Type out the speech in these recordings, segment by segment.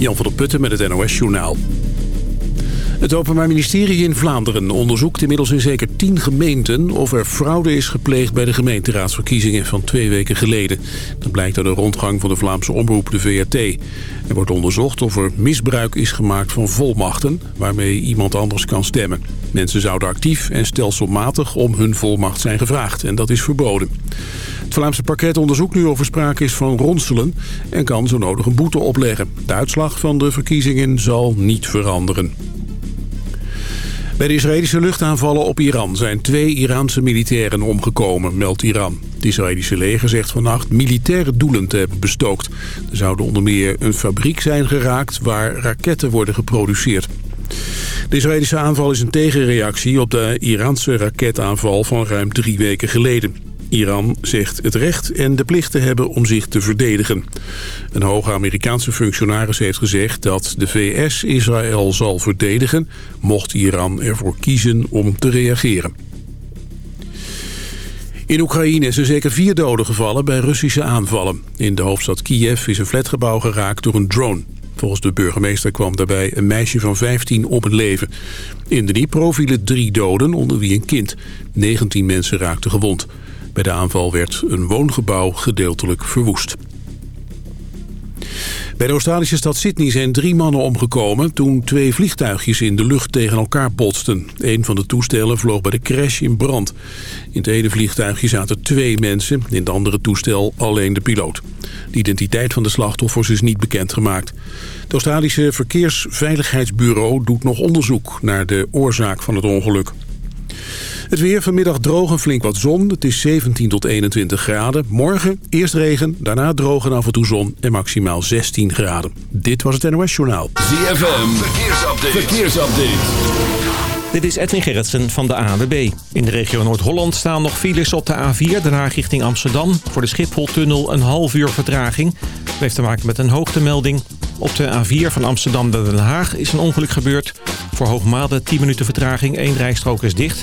Jan van der Putten met het NOS Journaal. Het Openbaar Ministerie in Vlaanderen onderzoekt inmiddels in zeker tien gemeenten... of er fraude is gepleegd bij de gemeenteraadsverkiezingen van twee weken geleden. Dat blijkt uit de rondgang van de Vlaamse omroep, de VRT. Er wordt onderzocht of er misbruik is gemaakt van volmachten... waarmee iemand anders kan stemmen. Mensen zouden actief en stelselmatig om hun volmacht zijn gevraagd. En dat is verboden. Het Vlaamse parket onderzoekt nu of er sprake is van ronselen... en kan zo nodig een boete opleggen. De uitslag van de verkiezingen zal niet veranderen. Bij de Israëlische luchtaanvallen op Iran zijn twee Iraanse militairen omgekomen, meldt Iran. Het Israëlische leger zegt vannacht militaire doelen te hebben bestookt. Er zouden onder meer een fabriek zijn geraakt waar raketten worden geproduceerd. De Israëlische aanval is een tegenreactie op de Iraanse raketaanval van ruim drie weken geleden. Iran zegt het recht en de plicht te hebben om zich te verdedigen. Een hoge Amerikaanse functionaris heeft gezegd dat de VS Israël zal verdedigen... mocht Iran ervoor kiezen om te reageren. In Oekraïne zijn zeker vier doden gevallen bij Russische aanvallen. In de hoofdstad Kiev is een flatgebouw geraakt door een drone. Volgens de burgemeester kwam daarbij een meisje van 15 op het leven. In de Dnipro vielen drie doden, onder wie een kind. 19 mensen raakten gewond. Bij de aanval werd een woongebouw gedeeltelijk verwoest. Bij de Australische stad Sydney zijn drie mannen omgekomen... toen twee vliegtuigjes in de lucht tegen elkaar botsten. Een van de toestellen vloog bij de crash in brand. In het ene vliegtuigje zaten twee mensen, in het andere toestel alleen de piloot. De identiteit van de slachtoffers is niet bekendgemaakt. Het Australische Verkeersveiligheidsbureau doet nog onderzoek... naar de oorzaak van het ongeluk. Het weer vanmiddag droog en flink wat zon. Het is 17 tot 21 graden. Morgen eerst regen, daarna droog en af en toe zon en maximaal 16 graden. Dit was het NOS Journaal. ZFM, verkeersupdate. verkeersupdate. Dit is Edwin Gerritsen van de ANWB. In de regio Noord-Holland staan nog files op de A4, daarna richting Amsterdam. Voor de Schipholtunnel een half uur vertraging. Dat heeft te maken met een hoogtemelding. Op de A4 van Amsterdam naar Den Haag is een ongeluk gebeurd. Voor Hoogmade 10 minuten vertraging, één rijstrook is dicht.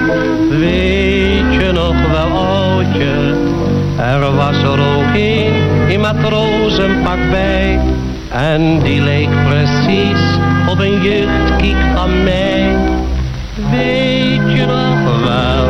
weet je nog wel oudje. Er was er ook een in matrozenpak bij, en die leek precies op een jeugdkiek van mij. Weet je nog wel,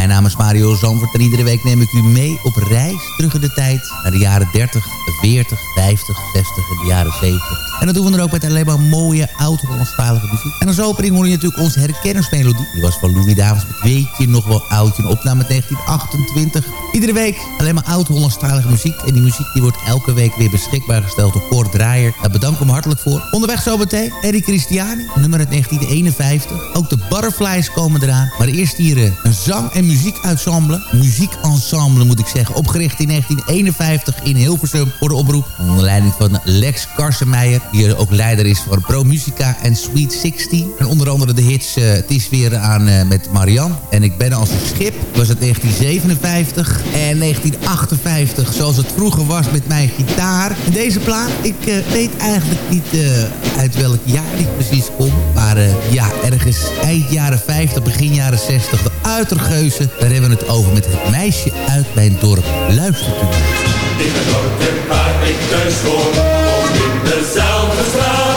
Mijn naam is Mario Zandvoort en iedere week neem ik u mee op reis terug in de tijd naar de jaren 30, 40, 50, 60 en de jaren 70. En dat doen we dan ook met alleen maar mooie oud-Hollandstalige muziek. En als opening hoor je natuurlijk onze herkenningsmelodie. Die was van Louis Davids met Weet je nog wel oudje, een opname 1928. Iedere week alleen maar oud-Hollandstalige muziek. En die muziek die wordt elke week weer beschikbaar gesteld door Kort Draaier. Daar bedank ik hem hartelijk voor. Onderweg zo meteen Eddie Christiani, nummer uit 1951. Ook de Butterflies komen eraan. Maar eerst hier eh, een zang- en muziekuitsemble. Muziekensemble moet ik zeggen. Opgericht in 1951 in Hilversum voor de oproep. Onder leiding van Lex Karsemeijer. Die ook leider is voor Pro Musica en Sweet 16. En onder andere de hits eh, Het is weer aan eh, met Marianne. En Ik ben als een schip. Was het 1957 en 1958. Zoals het vroeger was met mijn gitaar. Deze plaat, ik eh, weet eigenlijk niet uit welk jaar die precies komt. Maar ja, ergens eind jaren 50, begin jaren 60. De Uitergeuzen. Daar hebben we het over met het meisje uit mijn dorp. Luistert u. In het dorpje waar ik thuis woont in dezelfde straat.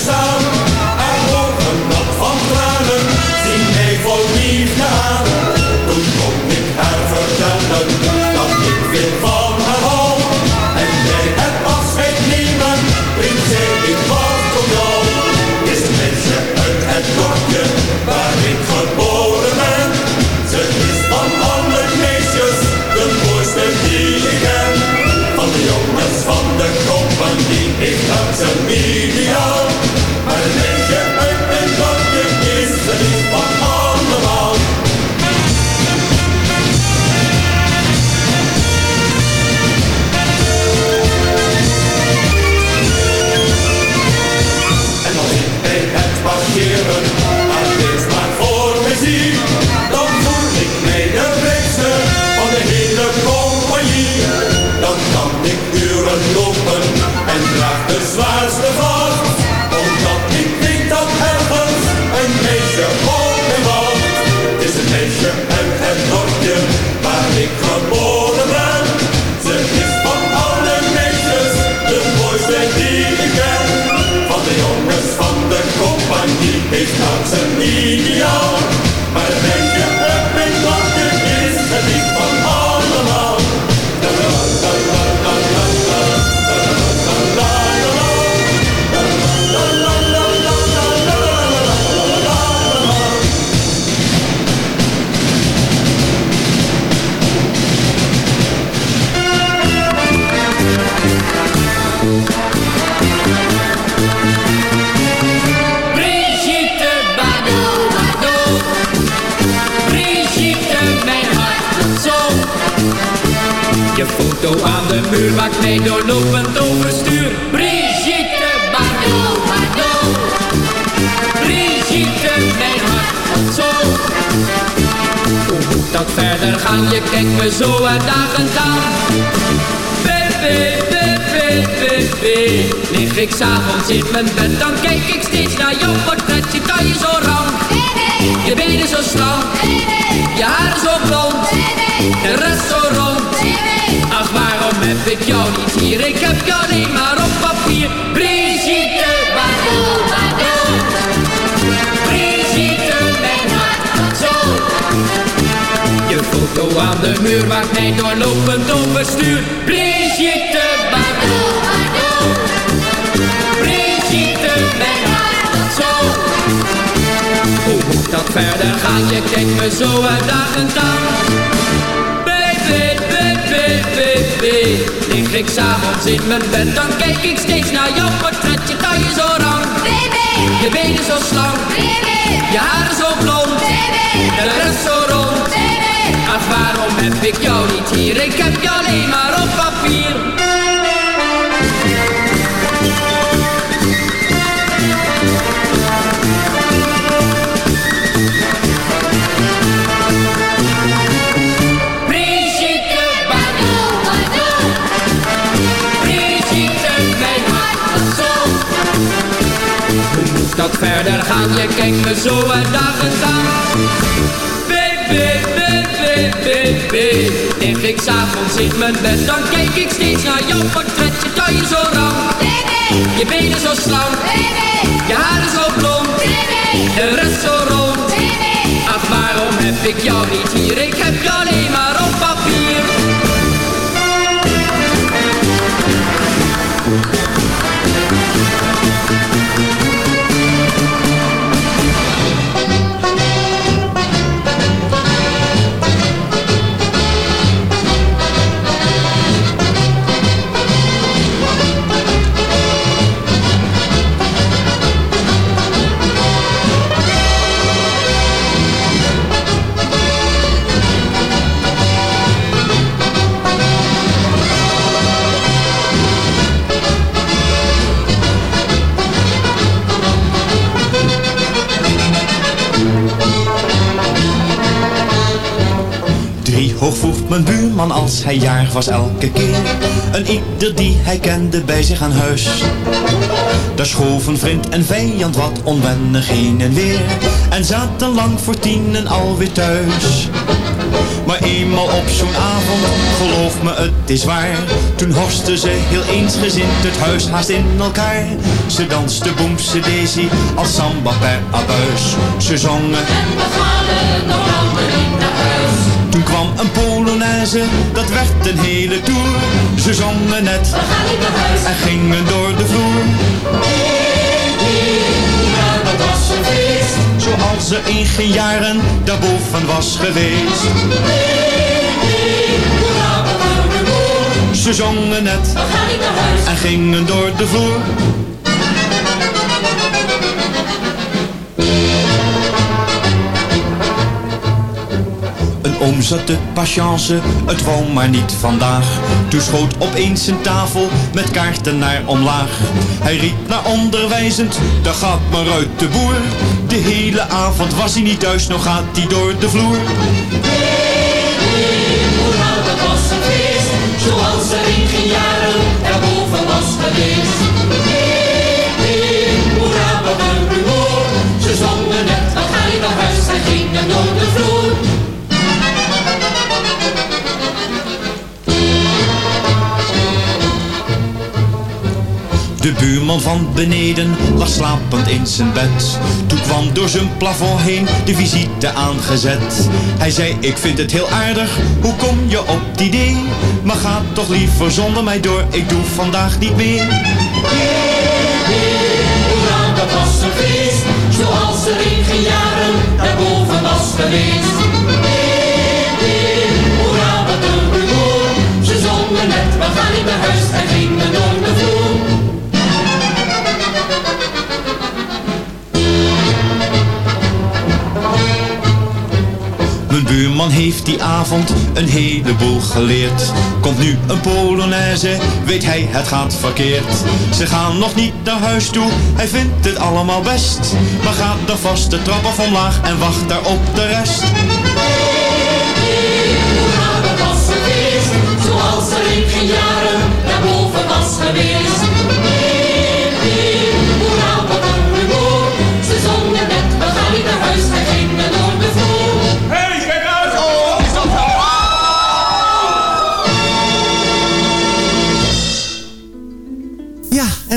Staan. En ogen nat van tranen, zien mij vol liefde aan. Toen kon ik haar vertellen, dat ik veel van haar hou. En bij het afscheid nemen, zij ik wacht op jou. Is een meisje uit het dorpje, waar ik geboren ben. Ze is van alle meisjes, de mooiste die ik ken. Van de jongens van de compagnie, ik had ze ideaal. Thank you. De muur maakt mij doorlopend overstuur. Brigitte Bardot, Bardot. Brigitte, mijn hart zo. Hoe moet dat verder gaan? Je kijkt me zo uitdagend aan. Baby, baby, baby. Lig ik s'avonds in mijn bed, dan kijk ik steeds naar jouw portret. Je taille zo rank, je benen zo slank, je haren zo blond, de rest zo rond. Waarom heb ik jou niet hier? Ik heb jou alleen maar op papier. Brigitte, Bardot, Bardot. Brigitte, mijn hart, zo. Je foto aan de muur maakt mij doorlopend overstuur. Brigitte Bardot, Bardot. Brigitte, mijn hart, zo. Hoe moet dat verder gaan? Je kijkt me zo uitdagend aan. Baby. Lig ik s'avonds in mijn bed, dan kijk ik steeds naar jouw portret. Je taille zo rank, je benen zo slank, je haren zo blond, de rest zo rond. Ach, waarom heb ik jou niet hier? Ik heb je alleen maar op papier. Verder gaan? Je kijkt me zo uitdagend aan. Baby, baby, baby. Lig ik s'avonds in mijn bed, dan kijk ik steeds naar jouw portret. Je taille zo rank, je benen zo slank, je haren zo blond, de rest zo rond. Ach, waarom heb ik jou niet hier? Ik heb je alleen maar mijn buurman als hij jarig was elke keer. Een ieder die hij kende bij zich aan huis. Daar schoven vriend en vijand wat onwennig heen en weer. En zaten lang voor tienen alweer thuis. Maar eenmaal op zo'n avond, geloof me het is waar. Toen horsten ze heel eensgezind het huis haast in elkaar. Ze danste boemse daisy als samba per abuis. Ze zongen. En we gaan nog niet naar huis. toen kwam een Polonaise, dat werd een hele tour. Ze zongen net We gaan niet naar huis. en gingen door de vloer. Ja, dat was een feest. Zoals er in geen jaren daarboven was geweest. Ze zongen net We gaan niet naar huis. en gingen door de vloer. Oom patience, het wou maar niet vandaag. Toen schoot opeens een tafel met kaarten naar omlaag. Hij riep naar onderwijzend, daar gaat maar uit de boer. De hele avond was hij niet thuis, nog gaat hij door de vloer. Zoals er in geen jaren daarboven was geweest. Hoera, wat een. Ze zongen net, we gaan niet naar huis. En gingen door De buurman van beneden lag slapend in zijn bed. Toen kwam door zijn plafond heen de visite aangezet. Hij zei, ik vind het heel aardig, hoe kom je op het idee? Maar ga toch liever zonder mij door, ik doe vandaag niet meer. Hoera, dat was een feest. Zoals er in geen jaren daarboven was geweest. Hoera, wat een rumoer. Ze zongen net, we gaan niet naar huis. En gingen buurman heeft die avond een heleboel geleerd. Komt nu een Polonaise, weet hij het gaat verkeerd. Ze gaan nog niet naar huis toe, hij vindt het allemaal best. Maar gaat dan vast de trap af omlaag en wacht daar op de rest. Zoals er in geen jaren was geweest.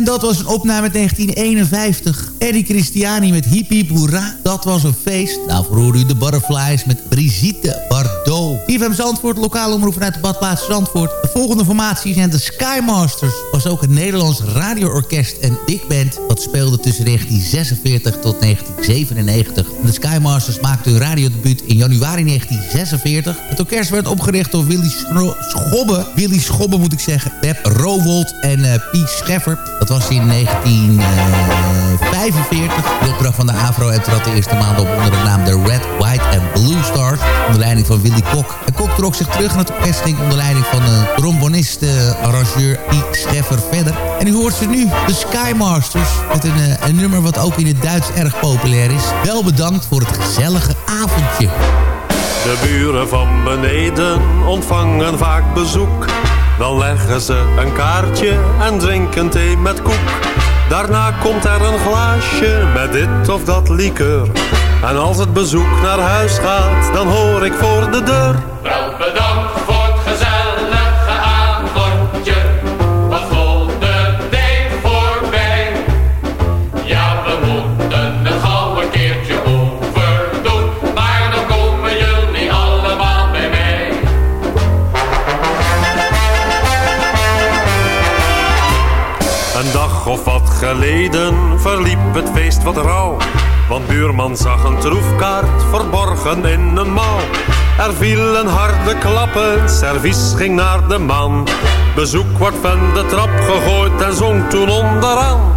Dat was een opname uit 1951. Eddie Christiani met Hip Hip Hoera. Dat was een feest. Daarvoor hoorde u de Butterflies met Brigitte Bardot. IFM Zandvoort, lokale omroep vanuit de badplaats Zandvoort. De volgende formatie zijn de Skymasters. Was ook een Nederlands radioorkest en band... dat speelde tussen 1946 tot 1997. En de Skymasters maakten hun radiodebuut in januari 1946. Het orkest werd opgericht door Willy Schobbe. Willy Schobbe moet ik zeggen. Pep Rowold en eh Piet Scheffer. Dat was in 1945. De opdracht van de Afro en trad de eerste maand op onder de naam de Red, White Blue Stars. Onder leiding van Willy Kok. En Kok trok zich terug naar het orkest ging onder leiding van de trombonist, eh, arrangeur Piet Scheffer verder. En u hoort ze nu, de Skymasters. Met een, eh, een nummer wat ook in het Duits erg populair is. Wel bedankt voor het gezellige avondje. De buren van beneden ontvangen vaak bezoek. Dan leggen ze een kaartje en drinken thee met koek. Daarna komt er een glaasje met dit of dat liqueur. En als het bezoek naar huis gaat, dan hoor ik voor de deur. Wel bedankt voor het gezellige avondje. Wat vloog de tijd voorbij. Ja, we moeten het gauw een keertje overdoen. Maar dan komen jullie allemaal bij mij. Een dag of wat geleden verliep het feest wat rauw. Want buurman zag een troefkaart verborgen in een mouw. Er vielen harde klappen, servies ging naar de man. Bezoek wordt van de trap gegooid en zong toen onderaan.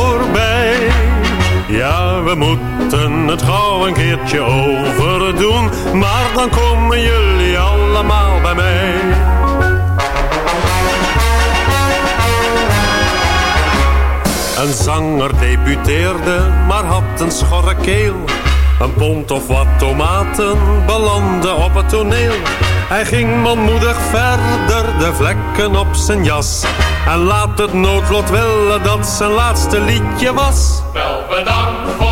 Ja, we moeten het gauw een keertje overdoen. Maar dan komen jullie allemaal bij mij. Een zanger debuteerde, maar had een schorre keel. Een pond of wat tomaten belanden op het toneel. Hij ging manmoedig verder, de vlekken op zijn jas. En laat het noodlot willen dat zijn laatste liedje was. Wel bedankt voor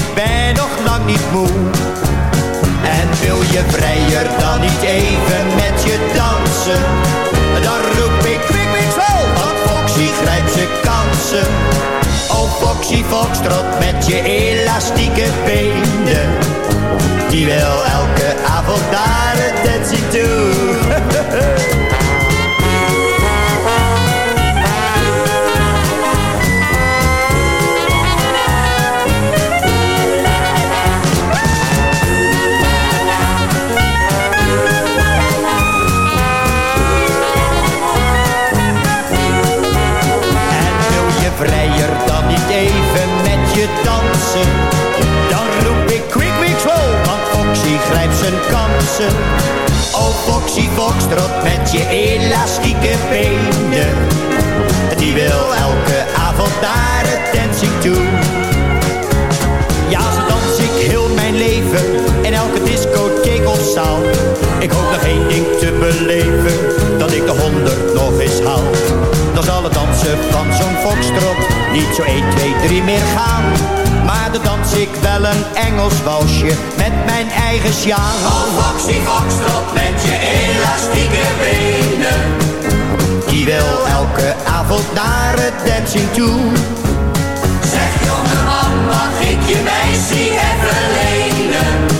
ik ben nog lang niet moe. En wil je vrijer dan niet even met je dansen? Dan roep ik kwik, kwik, zo, want Foxy grijpt zijn kansen. Oh Foxy Foxtrot met je elastieke benen. Die wil elke avond naar het dancing toe. Kansen. Oh Foxy Foxtrot met je elastieke benen. Die wil elke avond naar het dancing toe. Ja, zo dans ik heel mijn leven in elke discotheek of zaal. Ik hoop nog één ding te beleven, dat ik de honderd nog eens haal. Dan zal het dansen van zo'n foxtrot niet zo 1, 2, 3 meer gaan. Maar dan dans ik wel een Engels walsje met mijn eigen sjaal. Oh Foxy Foxtrot met je elastieke benen. Die wil elke avond naar het dancing toe. Zeg jongeman, mag ik je meisje even lenen?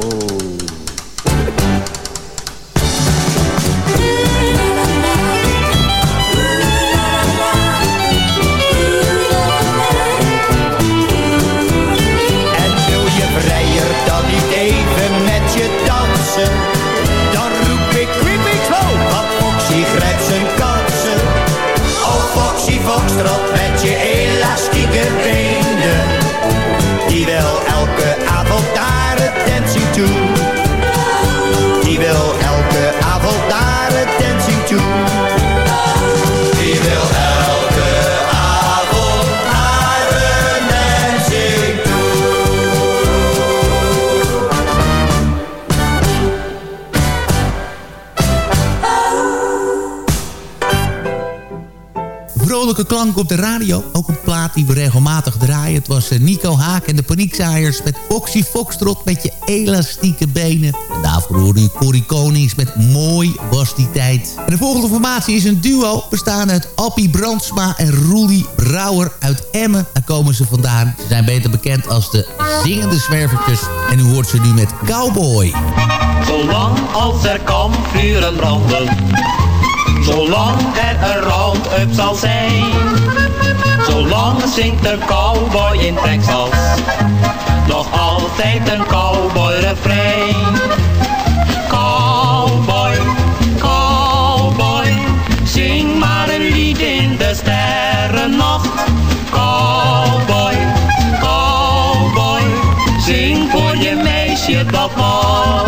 oh. Vrolijke klank op de radio. Ook een plaat die we regelmatig draaien. Het was eh, Nico Haak en de Paniekzaaiers met Foxy Foxtrot met je elastieke benen. En daarvoor hoorde u Corrie Konings met Mooi was die tijd. En de volgende formatie is een duo bestaande uit Appie Brandsma en Roelie Brouwer uit Emmen. Daar komen ze vandaan. Ze zijn beter bekend als de zingende zwervertjes. En u hoort ze nu met Cowboy. Zolang als er kampvuren branden, zolang er een round-up zal zijn, zolang zingt de cowboy in Texas nog altijd een cowboy refrein. Cowboy, cowboy, zing maar een lied in de sterrennacht. Cowboy, cowboy, zing voor je meisje dat mag.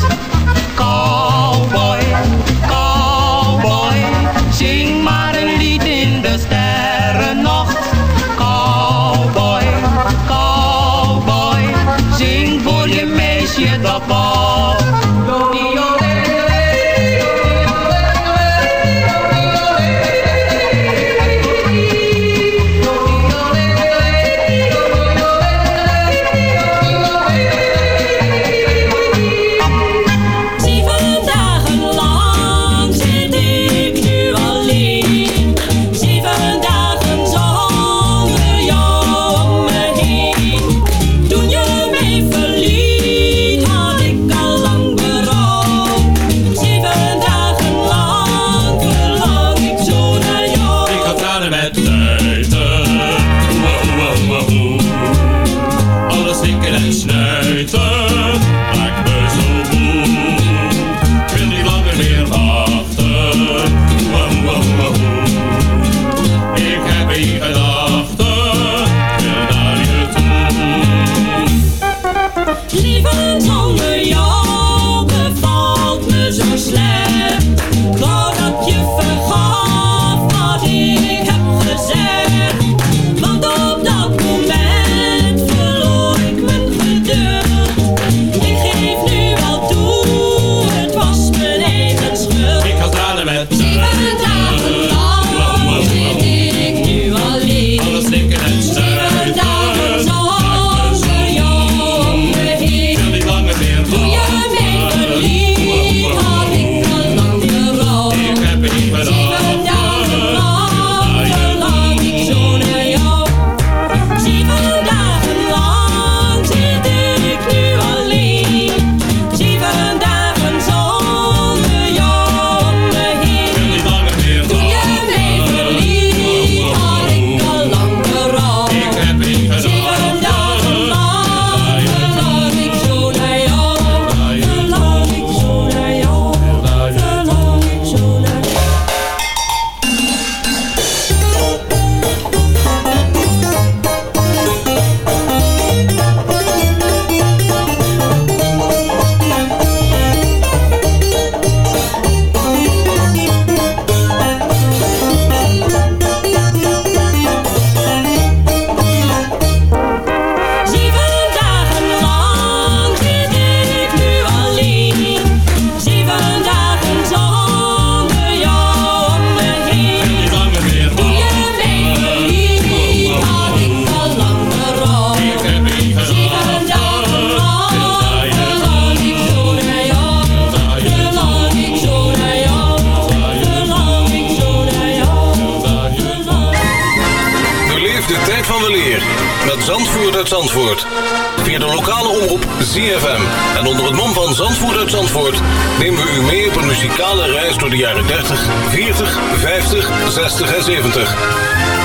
Reis door de jaren 30, 40, 50, 60 en 70.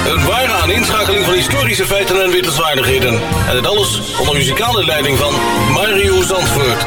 Een ware aaninschakeling van historische feiten en wittelswaardigheden. En het alles onder muzikale leiding van Mario Zandvoort.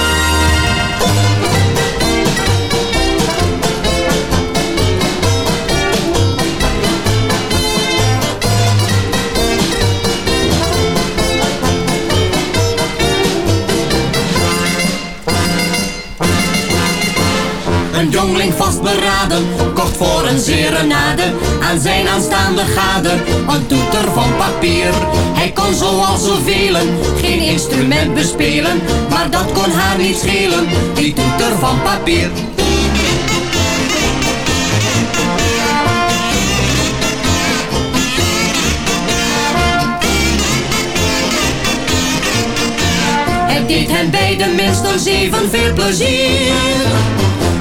Een jongling vastberaden, kocht voor een serenade aan zijn aanstaande gade een toeter van papier. Hij kon zoals zoveel geen instrument bespelen, maar dat kon haar niet schelen, die toeter van papier. deed hen beiden minstens even veel plezier.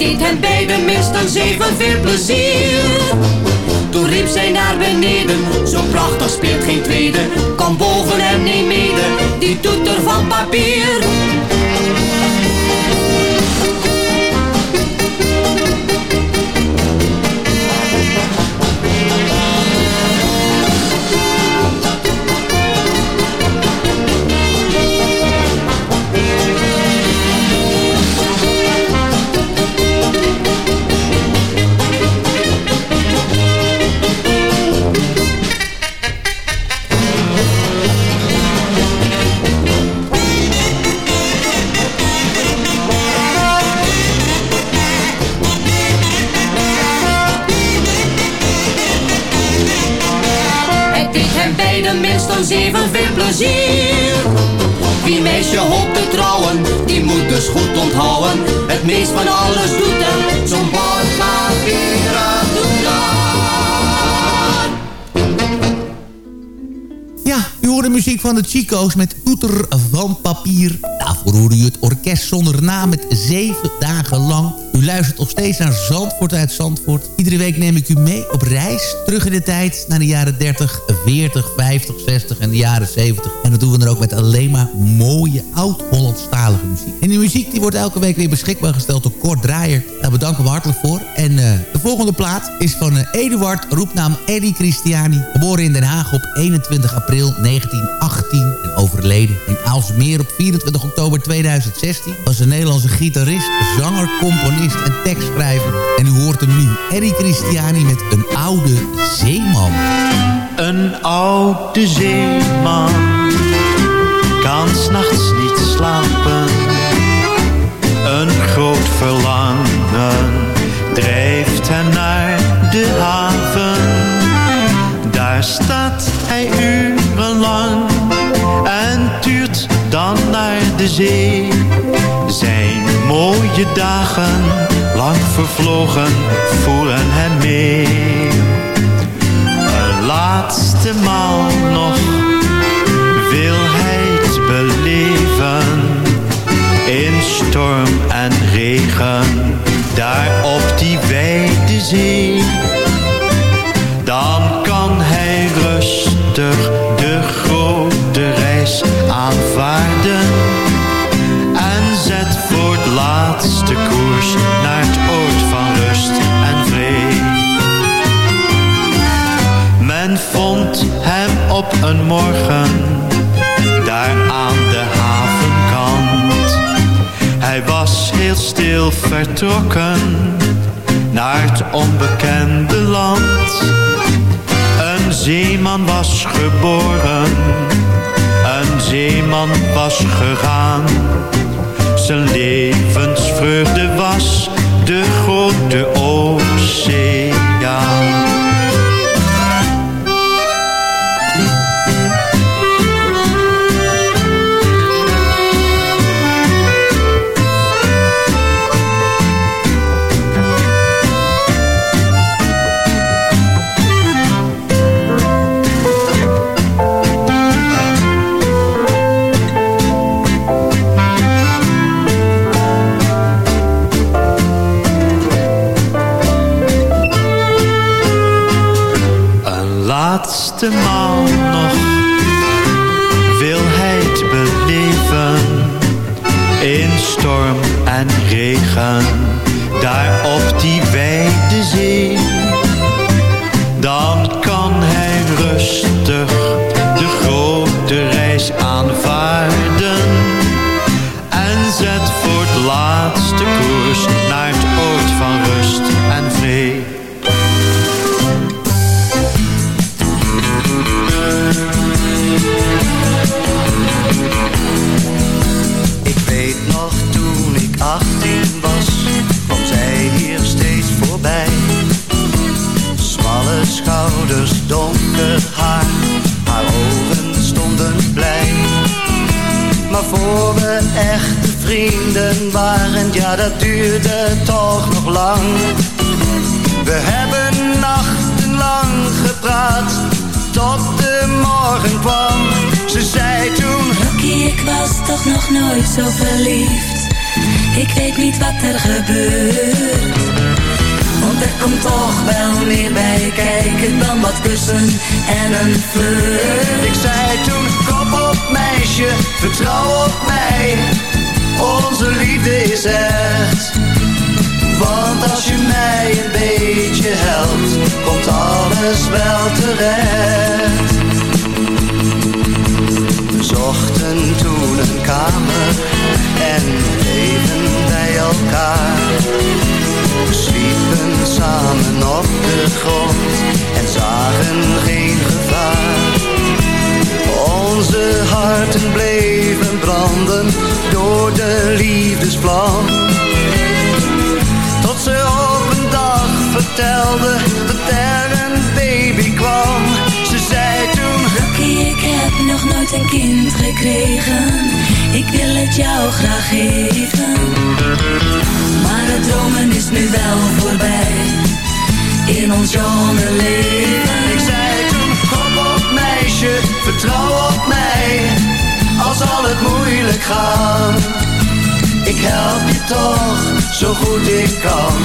Deed hen beiden minstens evenveel plezier. Toen riep zij naar beneden, zo prachtig speelt geen tweede. Kom boven en neem mede, die toeter van papier. Beiden minstens evenveel plezier. Wie meisje hoopt te trouwen, die moet dus goed onthouden. Het meest van alles doet er zo'n bordpapieren doener. Ja, u hoort de muziek van de Chico's met Toeter van Papier. Daarvoor hoorde u het orkest zonder naam met zeven dagen lang. U luistert nog steeds naar Zandvoort uit Zandvoort. Iedere week neem ik u mee op reis terug in de tijd... naar de jaren 30, 40, 50, 60 en de jaren 70. En dat doen we dan ook met alleen maar mooie oud-Hollandstalige muziek. En die muziek die wordt elke week weer beschikbaar gesteld door Kort Draaier. Daar bedanken we hartelijk voor. En eh, de volgende plaat is van eh, Eduard, roepnaam Eddie Christiani. Geboren in Den Haag op 21 april 1918 en overleden in Aalsmeer op 24 oktober 2016... was een Nederlandse gitarist, zanger, componist en tekstschrijver. En u hoort hem nu, Eddie Christiani met een oude zeeman. Een oude zeeman kan s'nachts niet slapen. Een groot verlangen drijft hem naar de haven. Daar staat hij urenlang Zijn mooie dagen, lang vervlogen, voeren hem mee. Een laatste maal nog wil hij het beleven. In storm en regen, daar op die wijde zee. Dan kan hij rustig de grote reis aanvaarden. Laatste koers naar het oord van rust en vrede. Men vond hem op een morgen daar aan de havenkant. Hij was heel stil vertrokken naar het onbekende land. Een zeeman was geboren, een zeeman was gegaan. Zijn levensvreugde was de grote oceaan. laatste nog wil hij het beleven. In storm en regen, daar op die wijde zee vrienden waren, ja dat duurde toch nog lang. We hebben nachtenlang gepraat, tot de morgen kwam. Ze zei toen... Rocky, ik was toch nog nooit zo verliefd. Ik weet niet wat er gebeurt. Want er komt toch wel meer bij kijken dan wat kussen en een flirt. Ik zei toen, kom op meisje, vertrouw op mij. Onze liefde is echt. Want als je mij een beetje helpt, komt alles wel terecht. We zochten toen een kamer en bleven bij elkaar. We sliepen samen op de grond en zagen geen gevaar. Onze harten bleven branden door de liefdesvlam. Tot ze op een dag vertelde dat er een baby kwam. Ze zei toen... Rocky, ik heb nog nooit een kind gekregen. Ik wil het jou graag geven. Maar het dromen is nu wel voorbij. In ons jonge leven. Ik zei toen, vertrouw op mij. Al zal het moeilijk gaan. Ik help je toch, zo goed ik kan.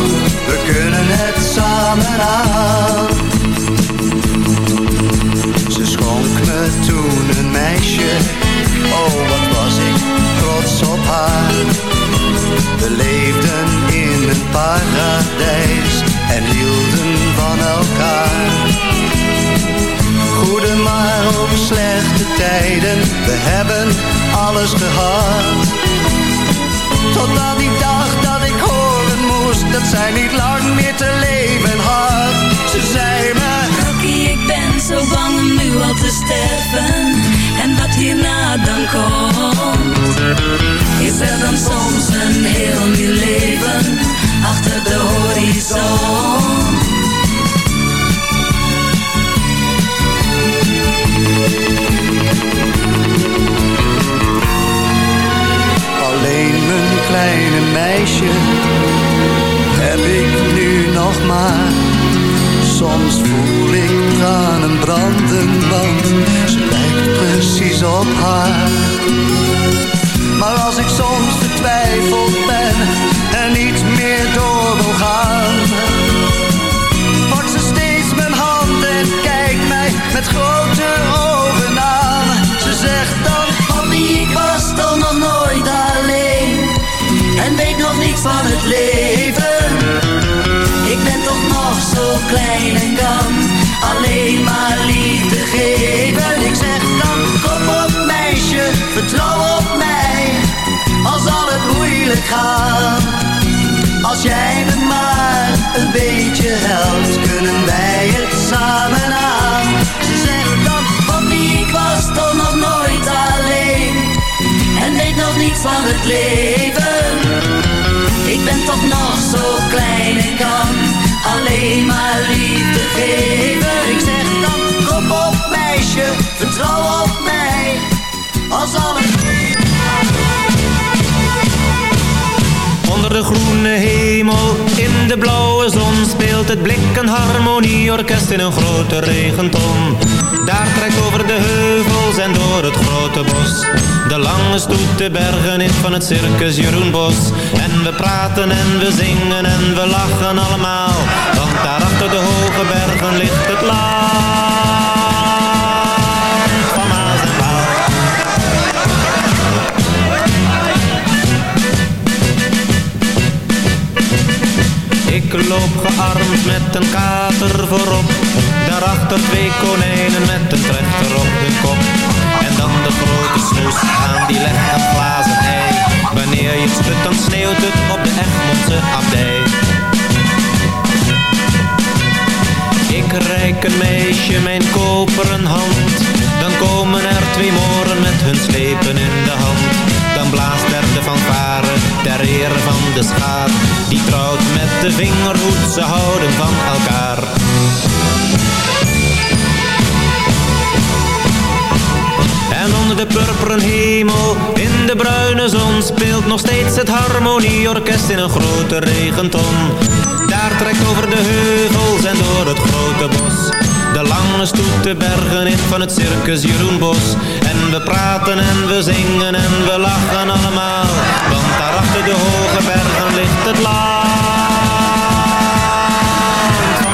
We kunnen het samen aan. Ze schonk me toen een meisje. Oh, wat was ik trots op haar. We leefden in een paradijs en hielden van elkaar. Goede maar ook slechte tijden, we hebben alles gehad. Tot aan die dag dat ik horen moest dat zij niet lang meer te leven branden, want ze lijkt precies op haar. Als jij me maar een beetje helpt, kunnen wij het samen aan. Ze zegt dan, papi, ik was toch nog nooit alleen en weet nog niets van het leven. Ik ben toch nog zo klein en kan alleen maar liefde geven. Ik zeg dan, kom op meisje, vertrouw op mij, als alles... De groene hemel, in de blauwe zon Speelt het blik een harmonieorkest in een grote regenton. Daar trekt over de heuvels en door het grote bos De lange stoet de bergen in van het circus Jeroen Bos. En we praten en we zingen en we lachen allemaal Want daar achter de hoge bergen ligt het land met een kater voorop. Daarachter twee konijnen met een trechter op de kop. En dan de grote snoes aan die legt een glazen ei. Wanneer je schudt, dan sneeuwt het op de Egmondse abdij. Ik reik een meisje mijn koperen hand. Komen er twee moren met hun slepen in de hand. Dan blaast er de fanfare ter ere van de schaar. Die trouwt met de vingerhoed, ze houden van elkaar. En onder de purperen hemel, in de bruine zon Speelt nog steeds het harmonieorkest in een grote regenton Daar trekt over de heuvels en door het grote bos De lange stoet de bergen in van het circus Jeroen Bos. En we praten en we zingen en we lachen allemaal. Want daar achter de hoge bergen ligt het land van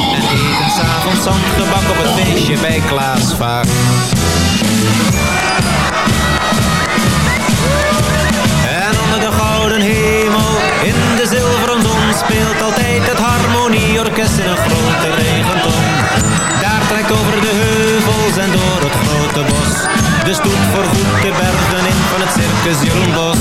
En s'avonds zandgebak op het feestje bij Klaas Vaak. En onder de gouden hemel, in de zilveren zon Speelt altijd het harmonieorkest in een grote regenton. Daar trekt over de heuvels en door het grote bos De stoet voorgoed de bergen in van het circus Jeroen Bos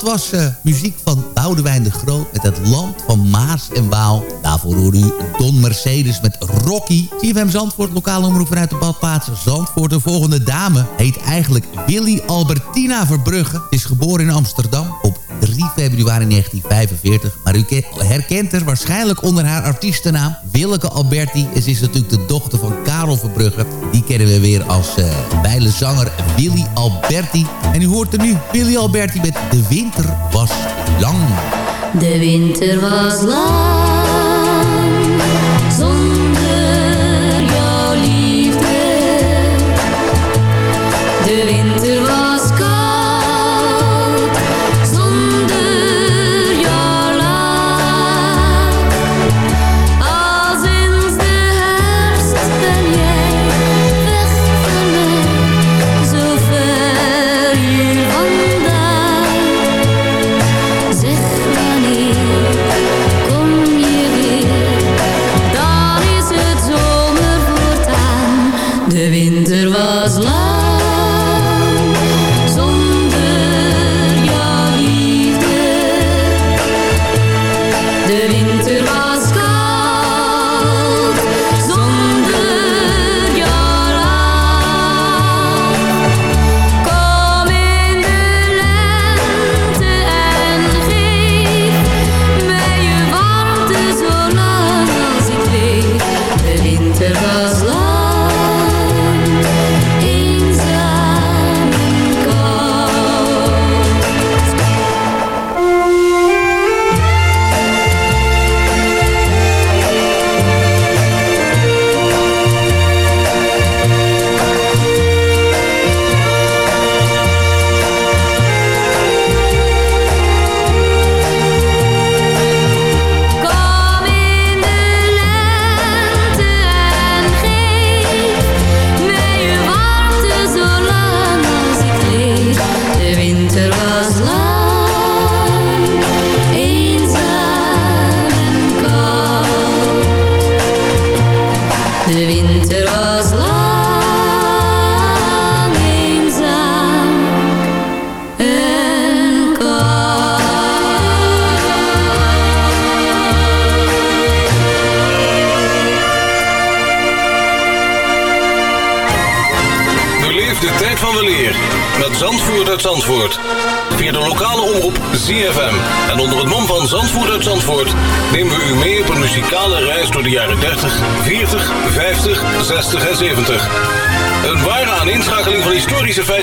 dat was eh, muziek van Boudewijn de Groot met het land van Maas en Waal. Daarvoor hoorde u Don Mercedes met Rocky. CFM Zandvoort, lokale omroep vanuit de badplaats Zandvoort. De volgende dame heet eigenlijk Willy Albertina Verbrugge. Is geboren in Amsterdam op 3 februari 1945. Maar u ke- herkent haar waarschijnlijk onder haar artiestennaam Willeke Alberti. En ze is natuurlijk de dochter van Karel. Die kennen we weer als eh bijle zanger Willy Alberti. En u hoort er nu Willy Alberti met De Winter Was Lang. De winter was lang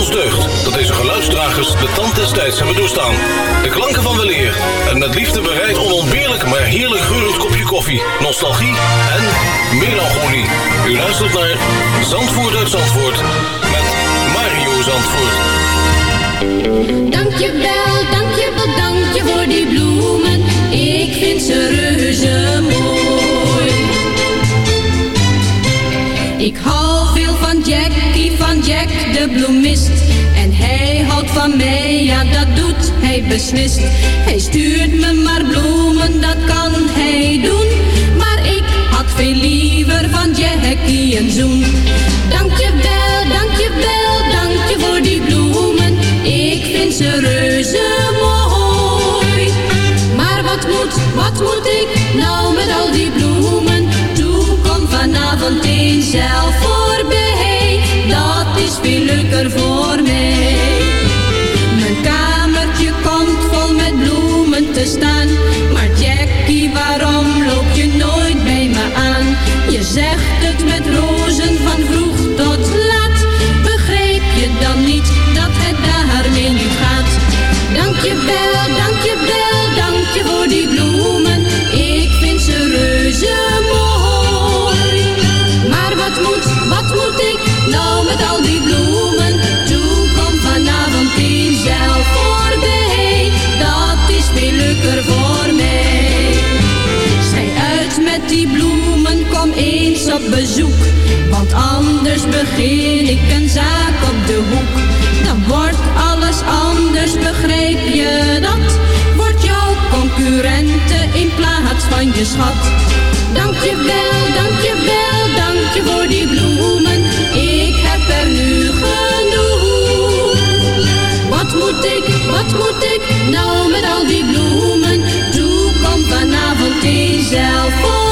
Dat deze geluidsdragers de tand des tijds hebben doorstaan. De klanken van weleer en met liefde bereid onontbeerlijk maar heerlijk geurend kopje koffie, nostalgie en melancholie. U luistert naar Zandvoort uit Zandvoort met Mario Zandvoort. Dankjewel, dankjewel, dankje voor die bloemen. Ik vind ze reuze mooi. De. En hij houdt van mij, ja dat doet hij beslist. Hij stuurt me maar bloemen, dat kan hij doen. Maar ik had veel liever van Jackie een zoen. Dankjewel, dankjewel, dankje voor die bloemen. Ik vind ze reuze mooi. Maar wat moet, wat moet ik nou met al die bloemen? Toe kom vanavond eens zelf. Maar Jackie, waarom loop je nooit bij me aan? Je zegt het met rozen van vroeg tot laat. Begreep je dan niet dat het daarmee niet gaat? Dankjewel, dankjewel, dankje voor die bloemen. Ik vind ze reuze mooi. Maar wat moet, wat moet ik nou met al die bloemen? Bezoek. Want anders begin ik een zaak op de hoek. Dan wordt alles anders, begrijp je dat? Wordt jouw concurrente in plaats van je schat. Dankjewel, dankjewel, dankje voor die bloemen. Ik heb er nu genoeg. Wat moet ik, wat moet ik nou met al die bloemen? Toe kom vanavond eens zelf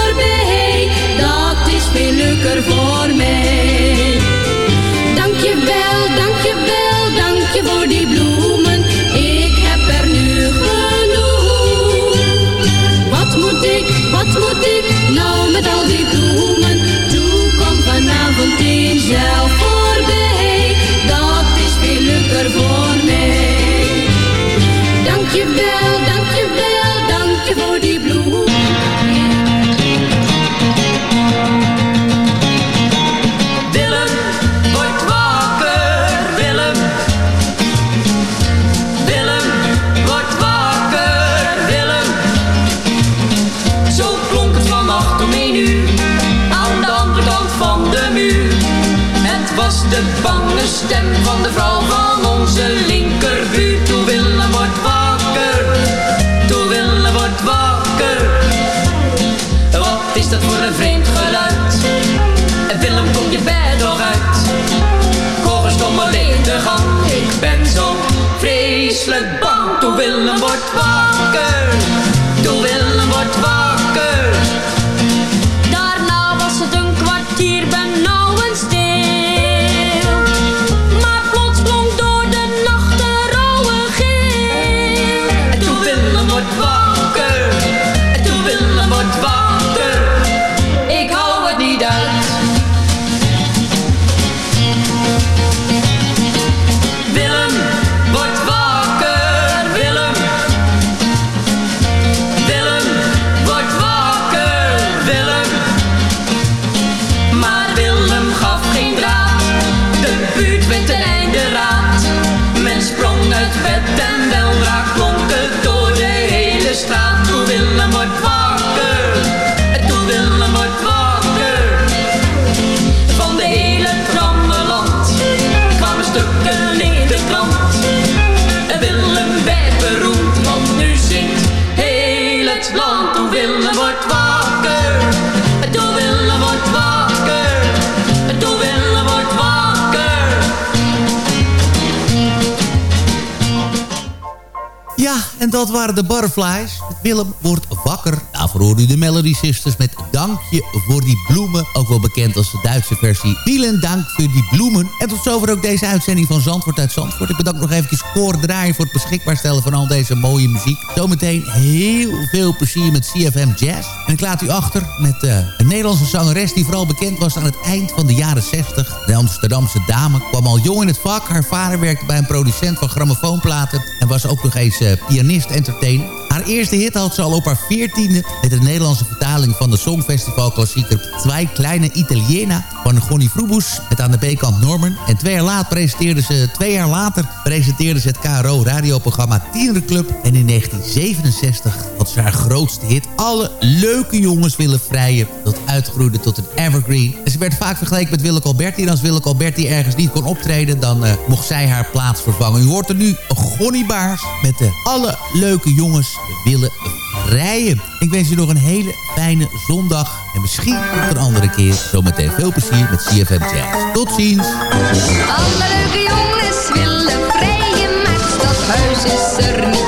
stem van de vrouw van onze linkerbuurt. Toe Willem, word wakker, toe Willem, word wakker. Wat is dat voor een vreemd geluid? En Willem, kom je bed nog uit? Kogels kom alleen de gang. Ik ben zo vreselijk bang. Toe Willem wordt wakker. Dankje voor die bloemen. Ook wel bekend als de Duitse versie. Vielen dank voor die bloemen. En tot zover ook deze uitzending van Zandvoort uit Zandvoort. Ik bedank nog even Koor Draaien voor het beschikbaar stellen van al deze mooie muziek. Zometeen heel veel plezier met CFM Jazz. En ik laat u achter met uh, een Nederlandse zangeres die vooral bekend was aan het eind van de jaren 60. De Amsterdamse dame kwam al jong in het vak. Haar vader werkte bij een producent van grammofoonplaten en was ook nog eens uh, pianist-entertainer. Haar eerste hit had ze al op haar veertiende... met de Nederlandse van de Songfestival-klassieker... Twee Kleine Italiena van Gonnie Vroeboes... met aan de B-kant Norman. En twee jaar, later presenteerde ze, twee jaar later presenteerde ze het KRO-radioprogramma Tienerenclub. En in 1967 had ze haar grootste hit... Alle leuke jongens willen vrijen. Dat uitgroeide tot een evergreen. En ze werd vaak vergeleken met Willeke Alberti. En als Willeke Alberti ergens niet kon optreden... dan uh, mocht zij haar plaats vervangen. U hoort er nu Gonnie Baars met de Alle leuke jongens willen rijden. Ik wens je nog een hele fijne zondag. En misschien tot een andere keer. Zometeen veel plezier met CFM Jazz. Tot ziens. Alle leuke jongens willen het stadhuis is er